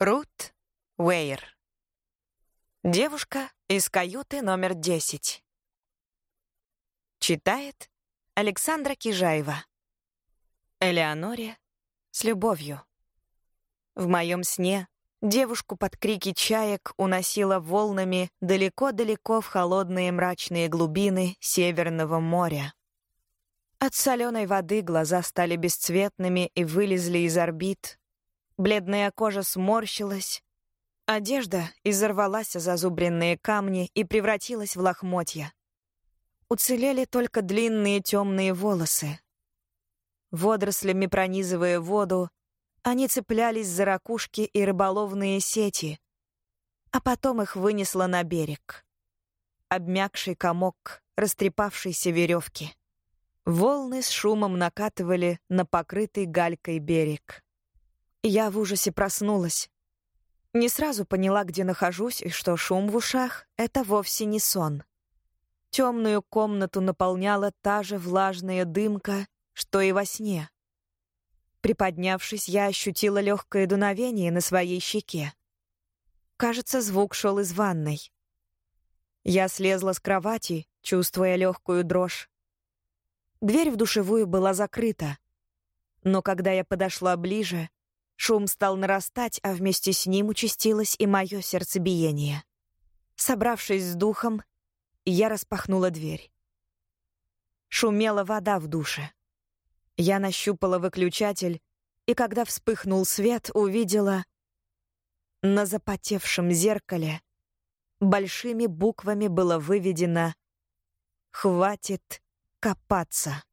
Рут Уэйр. Девушка из каюты номер 10. Читает Александра Кижаева. Элеоноре с любовью. В моем сне девушку под крики чаек уносила волнами далеко-далеко в холодные мрачные глубины Северного моря. От соленой воды глаза стали бесцветными и вылезли из орбит, Бледная кожа сморщилась. Одежда изорвалась о зазубренные камни и превратилась в лохмотья. Уцелели только длинные темные волосы. Водорослями пронизывая воду, они цеплялись за ракушки и рыболовные сети, а потом их вынесло на берег. Обмякший комок растрепавшейся веревки. Волны с шумом накатывали на покрытый галькой берег. Я в ужасе проснулась. Не сразу поняла, где нахожусь, и что шум в ушах — это вовсе не сон. Темную комнату наполняла та же влажная дымка, что и во сне. Приподнявшись, я ощутила легкое дуновение на своей щеке. Кажется, звук шел из ванной. Я слезла с кровати, чувствуя легкую дрожь. Дверь в душевую была закрыта. Но когда я подошла ближе, Шум стал нарастать, а вместе с ним участилось и мое сердцебиение. Собравшись с духом, я распахнула дверь. Шумела вода в душе. Я нащупала выключатель, и когда вспыхнул свет, увидела на запотевшем зеркале большими буквами было выведено «Хватит копаться».